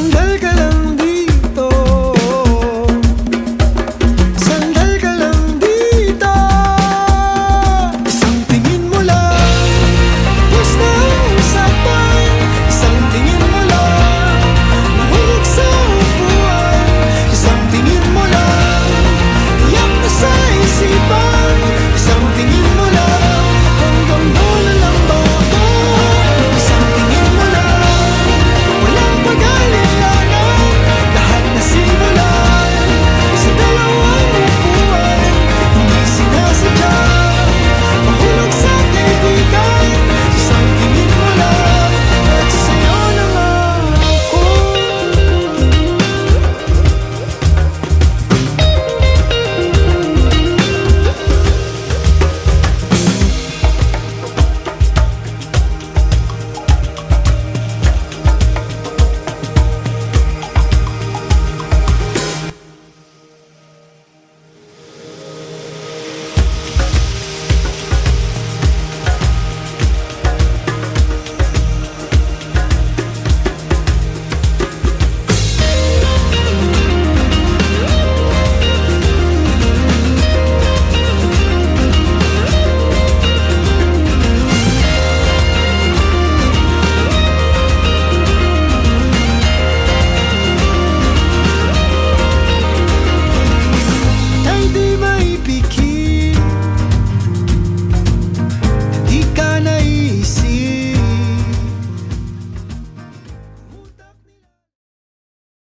கண்கள் கல